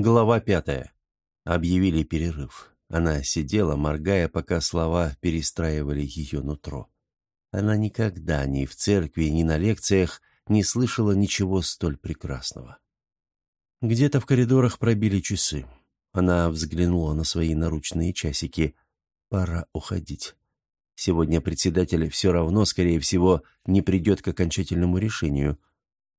Глава пятая. Объявили перерыв. Она сидела, моргая, пока слова перестраивали ее нутро. Она никогда ни в церкви, ни на лекциях не слышала ничего столь прекрасного. Где-то в коридорах пробили часы. Она взглянула на свои наручные часики. Пора уходить. Сегодня председатель все равно, скорее всего, не придет к окончательному решению.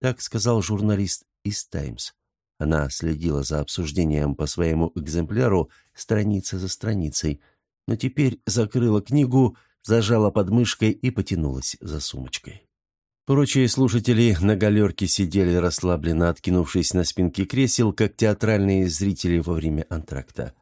Так сказал журналист из «Таймс». Она следила за обсуждением по своему экземпляру страница за страницей, но теперь закрыла книгу, зажала подмышкой и потянулась за сумочкой. Прочие слушатели на галерке сидели расслабленно, откинувшись на спинки кресел, как театральные зрители во время антракта.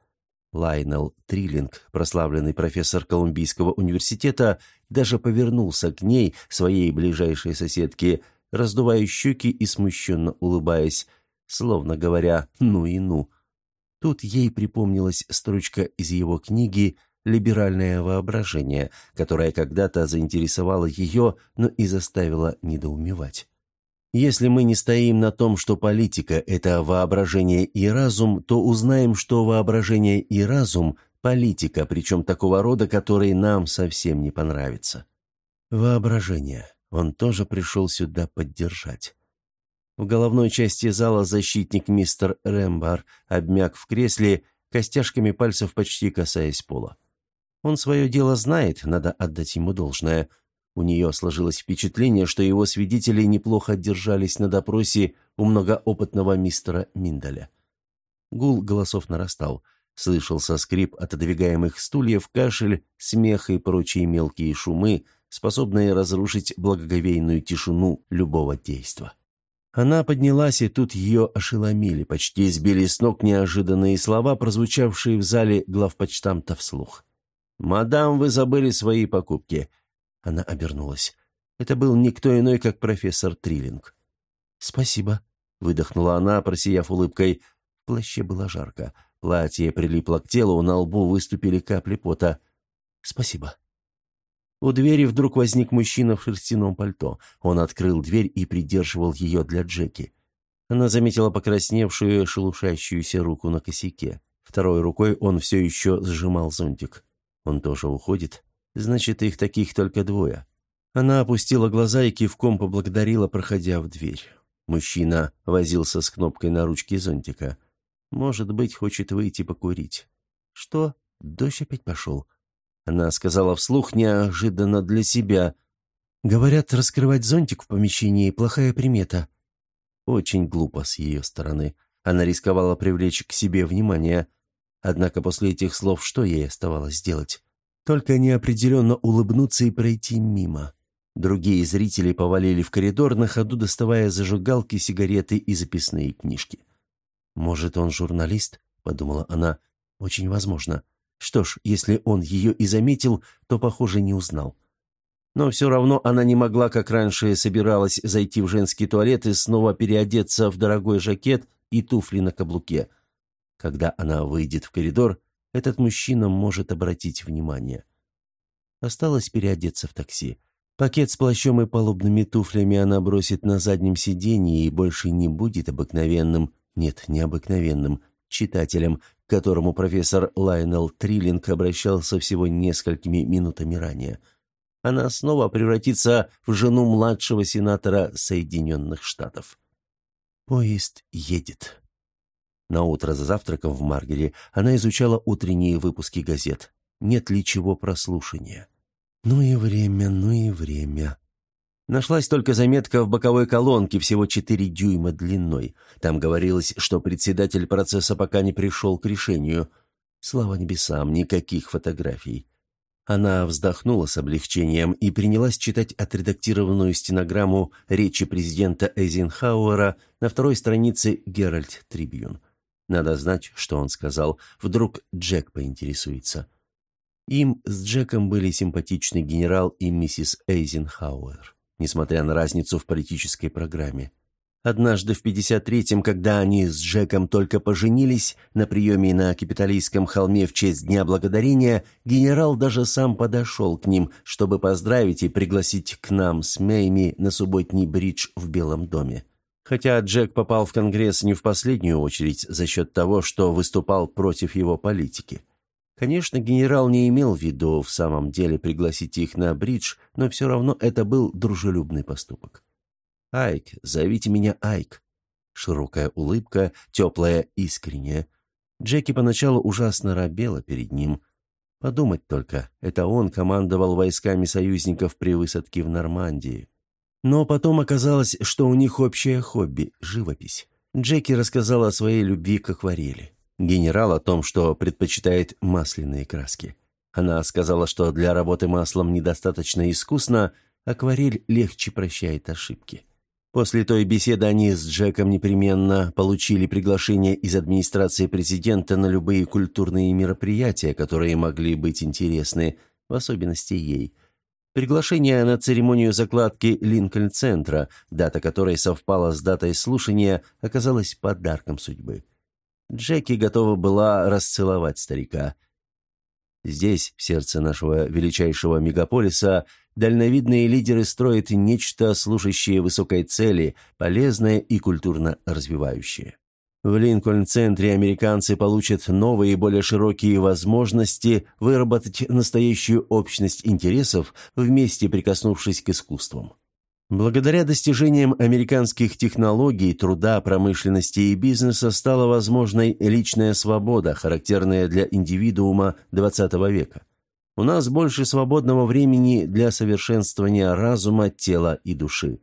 Лайнел Триллинг, прославленный профессор Колумбийского университета, даже повернулся к ней, своей ближайшей соседке, раздувая щеки и смущенно улыбаясь, словно говоря «ну и ну». Тут ей припомнилась строчка из его книги «Либеральное воображение», которая когда-то заинтересовала ее, но и заставила недоумевать. Если мы не стоим на том, что политика – это воображение и разум, то узнаем, что воображение и разум – политика, причем такого рода, который нам совсем не понравится. Воображение. Он тоже пришел сюда поддержать. В головной части зала защитник мистер Рэмбар обмяк в кресле, костяшками пальцев почти касаясь пола. Он свое дело знает, надо отдать ему должное. У нее сложилось впечатление, что его свидетели неплохо держались на допросе у многоопытного мистера Миндаля. Гул голосов нарастал. Слышался скрип отодвигаемых стульев, кашель, смех и прочие мелкие шумы, способные разрушить благоговейную тишину любого действа. Она поднялась, и тут ее ошеломили, почти сбили с ног неожиданные слова, прозвучавшие в зале главпочтамта вслух. «Мадам, вы забыли свои покупки». Она обернулась. Это был никто иной, как профессор Триллинг. «Спасибо», — выдохнула она, просияв улыбкой. В плаще было жарко. Платье прилипло к телу, на лбу выступили капли пота. «Спасибо». У двери вдруг возник мужчина в шерстяном пальто. Он открыл дверь и придерживал ее для Джеки. Она заметила покрасневшую, шелушащуюся руку на косяке. Второй рукой он все еще сжимал зонтик. Он тоже уходит? Значит, их таких только двое. Она опустила глаза и кивком поблагодарила, проходя в дверь. Мужчина возился с кнопкой на ручке зонтика. Может быть, хочет выйти покурить. Что? Дождь опять пошел. Она сказала вслух неожиданно для себя. «Говорят, раскрывать зонтик в помещении – плохая примета». Очень глупо с ее стороны. Она рисковала привлечь к себе внимание. Однако после этих слов что ей оставалось делать? Только неопределенно улыбнуться и пройти мимо. Другие зрители повалили в коридор, на ходу доставая зажигалки, сигареты и записные книжки. «Может, он журналист?» – подумала она. «Очень возможно». Что ж, если он ее и заметил, то, похоже, не узнал. Но все равно она не могла, как раньше, собиралась зайти в женский туалет и снова переодеться в дорогой жакет и туфли на каблуке. Когда она выйдет в коридор, этот мужчина может обратить внимание. Осталось переодеться в такси. Пакет с плащом и палубными туфлями она бросит на заднем сиденье и больше не будет обыкновенным, нет, необыкновенным, читателем, к которому профессор Лайнел Триллинг обращался всего несколькими минутами ранее. Она снова превратится в жену младшего сенатора Соединенных Штатов. Поезд едет. На утро за завтраком в Маргере она изучала утренние выпуски газет. Нет ли чего прослушания? Ну и время, ну и время. Нашлась только заметка в боковой колонке, всего 4 дюйма длиной. Там говорилось, что председатель процесса пока не пришел к решению. Слава небесам, никаких фотографий. Она вздохнула с облегчением и принялась читать отредактированную стенограмму речи президента Эйзенхауэра на второй странице «Геральт Трибьюн». Надо знать, что он сказал. Вдруг Джек поинтересуется. Им с Джеком были симпатичный генерал и миссис Эйзенхауэр несмотря на разницу в политической программе. Однажды в 53-м, когда они с Джеком только поженились, на приеме на Капитолийском холме в честь Дня Благодарения, генерал даже сам подошел к ним, чтобы поздравить и пригласить к нам с Мэйми на субботний бридж в Белом доме. Хотя Джек попал в Конгресс не в последнюю очередь за счет того, что выступал против его политики. Конечно, генерал не имел в виду в самом деле пригласить их на бридж, но все равно это был дружелюбный поступок. «Айк, зовите меня Айк». Широкая улыбка, теплая, искренняя. Джеки поначалу ужасно робела перед ним. Подумать только, это он командовал войсками союзников при высадке в Нормандии. Но потом оказалось, что у них общее хобби – живопись. Джеки рассказала о своей любви к акварели. Генерал о том, что предпочитает масляные краски. Она сказала, что для работы маслом недостаточно искусно, акварель легче прощает ошибки. После той беседы они с Джеком непременно получили приглашение из администрации президента на любые культурные мероприятия, которые могли быть интересны, в особенности ей – Приглашение на церемонию закладки Линкольн-центра, дата которой совпала с датой слушания, оказалось подарком судьбы. Джеки готова была расцеловать старика. Здесь, в сердце нашего величайшего мегаполиса, дальновидные лидеры строят нечто, служащее высокой цели, полезное и культурно развивающее. В Линкольн-центре американцы получат новые и более широкие возможности выработать настоящую общность интересов, вместе прикоснувшись к искусствам. Благодаря достижениям американских технологий, труда, промышленности и бизнеса стала возможной личная свобода, характерная для индивидуума XX века. У нас больше свободного времени для совершенствования разума, тела и души.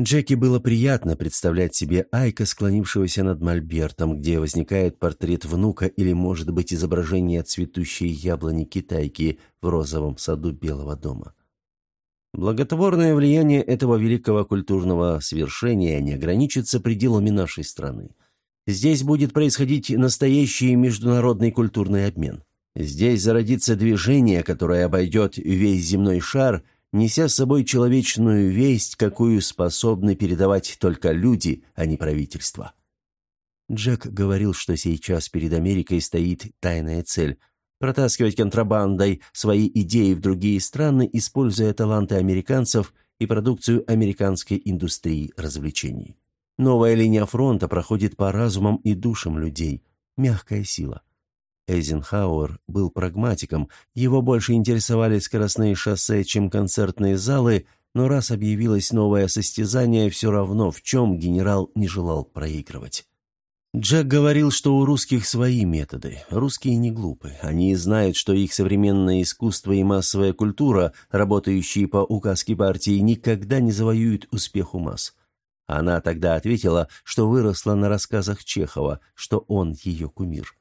Джеки было приятно представлять себе Айка, склонившегося над мольбертом, где возникает портрет внука или, может быть, изображение цветущей яблони китайки в розовом саду Белого дома. Благотворное влияние этого великого культурного свершения не ограничится пределами нашей страны. Здесь будет происходить настоящий международный культурный обмен. Здесь зародится движение, которое обойдет весь земной шар – неся с собой человечную весть, какую способны передавать только люди, а не правительство. Джек говорил, что сейчас перед Америкой стоит тайная цель – протаскивать контрабандой свои идеи в другие страны, используя таланты американцев и продукцию американской индустрии развлечений. Новая линия фронта проходит по разумам и душам людей. Мягкая сила – Эйзенхауэр был прагматиком, его больше интересовали скоростные шоссе, чем концертные залы, но раз объявилось новое состязание, все равно в чем генерал не желал проигрывать. Джек говорил, что у русских свои методы. Русские не глупы. Они знают, что их современное искусство и массовая культура, работающие по указке партии, никогда не завоюют успех у масс. Она тогда ответила, что выросла на рассказах Чехова, что он ее кумир.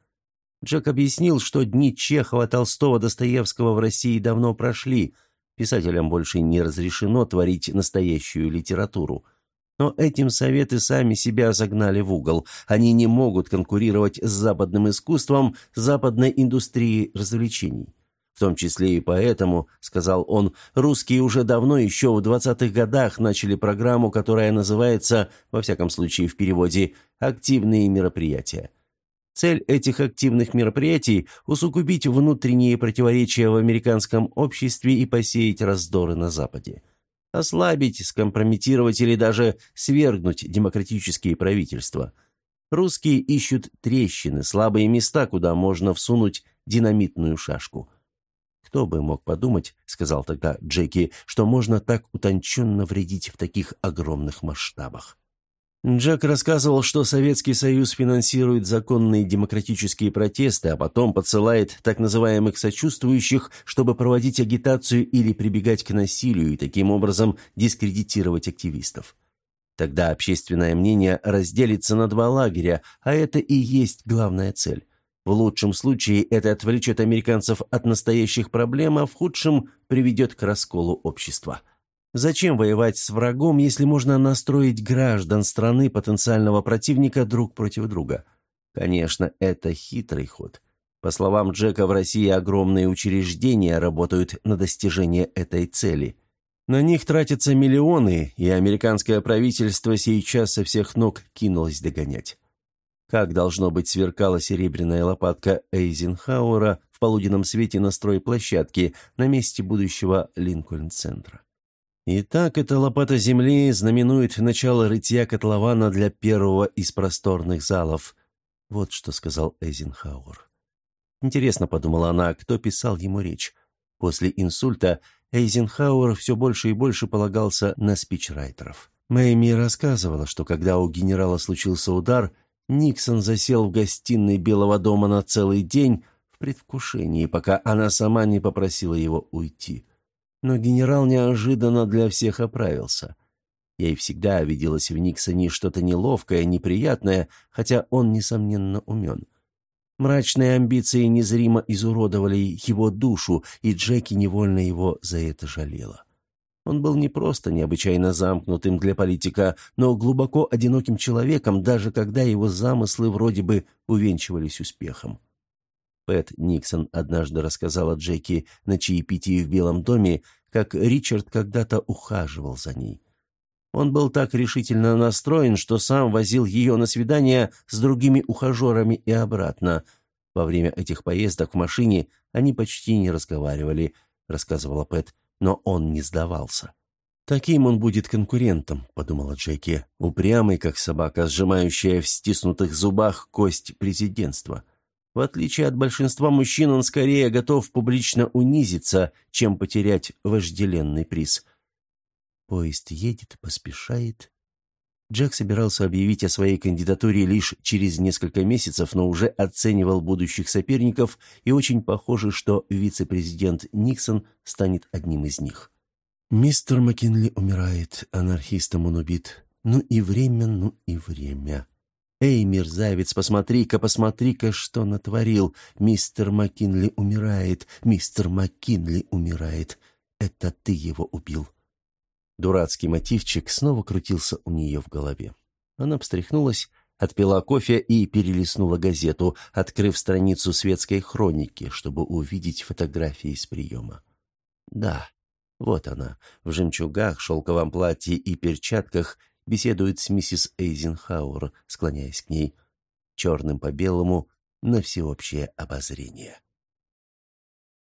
Джек объяснил, что дни Чехова, Толстого, Достоевского в России давно прошли. Писателям больше не разрешено творить настоящую литературу. Но этим советы сами себя загнали в угол. Они не могут конкурировать с западным искусством, западной индустрией развлечений. В том числе и поэтому, сказал он, русские уже давно, еще в 20-х годах, начали программу, которая называется, во всяком случае в переводе, «активные мероприятия». Цель этих активных мероприятий – усугубить внутренние противоречия в американском обществе и посеять раздоры на Западе. Ослабить, скомпрометировать или даже свергнуть демократические правительства. Русские ищут трещины, слабые места, куда можно всунуть динамитную шашку. «Кто бы мог подумать, — сказал тогда Джеки, — что можно так утонченно вредить в таких огромных масштабах». Джек рассказывал, что Советский Союз финансирует законные демократические протесты, а потом подсылает так называемых сочувствующих, чтобы проводить агитацию или прибегать к насилию и таким образом дискредитировать активистов. Тогда общественное мнение разделится на два лагеря, а это и есть главная цель. В лучшем случае это отвлечет американцев от настоящих проблем, а в худшем приведет к расколу общества. Зачем воевать с врагом, если можно настроить граждан страны потенциального противника друг против друга? Конечно, это хитрый ход. По словам Джека, в России огромные учреждения работают на достижение этой цели. На них тратятся миллионы, и американское правительство сейчас со всех ног кинулось догонять. Как должно быть сверкала серебряная лопатка Эйзенхауэра в полуденном свете на стройплощадке на месте будущего Линкольн-центра. Итак, эта лопата земли знаменует начало рытья котлована для первого из просторных залов. Вот что сказал Эйзенхауэр. Интересно, подумала она, кто писал ему речь. После инсульта Эйзенхауэр все больше и больше полагался на спичрайтеров. Мэйми рассказывала, что когда у генерала случился удар, Никсон засел в гостиной Белого дома на целый день в предвкушении, пока она сама не попросила его уйти. Но генерал неожиданно для всех оправился. Ей всегда виделось в Никсоне что-то неловкое, неприятное, хотя он, несомненно, умен. Мрачные амбиции незримо изуродовали его душу, и Джеки невольно его за это жалела. Он был не просто необычайно замкнутым для политика, но глубоко одиноким человеком, даже когда его замыслы вроде бы увенчивались успехом. Пэт Никсон однажды рассказала Джеки на чаепитии в Белом доме, как Ричард когда-то ухаживал за ней. Он был так решительно настроен, что сам возил ее на свидания с другими ухажерами и обратно. Во время этих поездок в машине они почти не разговаривали, рассказывала Пэт, но он не сдавался. «Таким он будет конкурентом», — подумала Джеки, упрямый, как собака, сжимающая в стиснутых зубах кость президентства. В отличие от большинства мужчин, он скорее готов публично унизиться, чем потерять вожделенный приз. Поезд едет, поспешает. Джек собирался объявить о своей кандидатуре лишь через несколько месяцев, но уже оценивал будущих соперников, и очень похоже, что вице-президент Никсон станет одним из них. «Мистер Маккинли умирает, анархистом он убит. Ну и время, ну и время». «Эй, мерзавец, посмотри-ка, посмотри-ка, что натворил! Мистер Маккинли умирает! Мистер Маккинли умирает! Это ты его убил!» Дурацкий мотивчик снова крутился у нее в голове. Она встряхнулась, отпила кофе и перелистнула газету, открыв страницу светской хроники, чтобы увидеть фотографии с приема. Да, вот она, в жемчугах, шелковом платье и перчатках – беседует с миссис Эйзенхауэр, склоняясь к ней, черным по белому, на всеобщее обозрение.